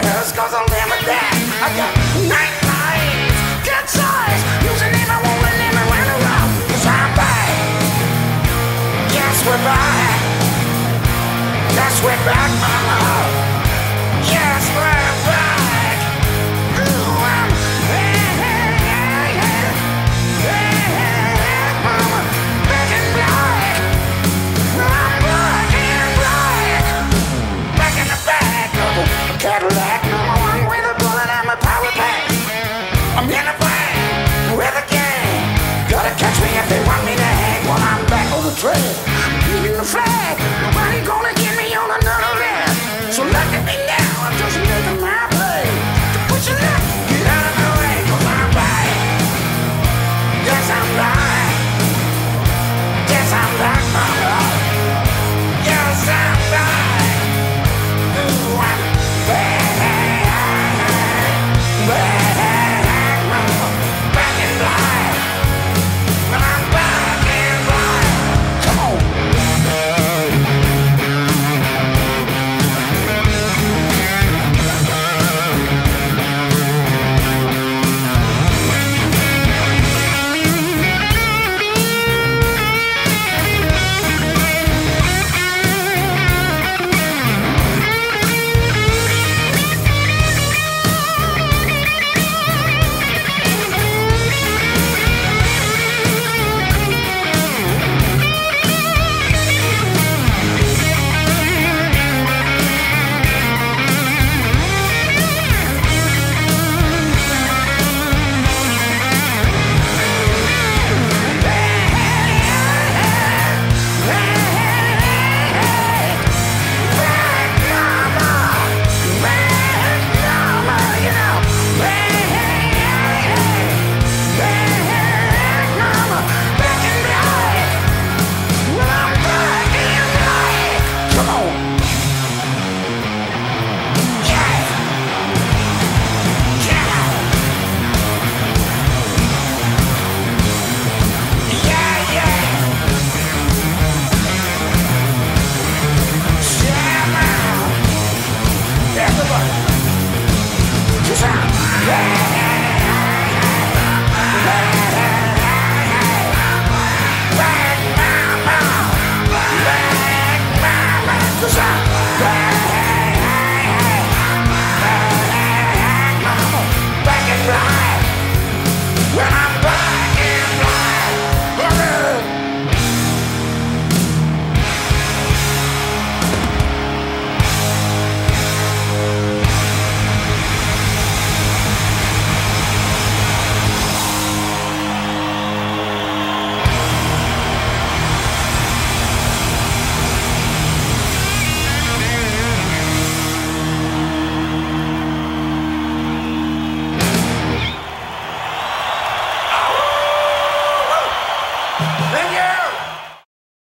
hearse cause I'll never die. I got night good size, it, I won't him run around. Cause I'm back. Yes, we're back. Yes, we're back. afraid, being the flag.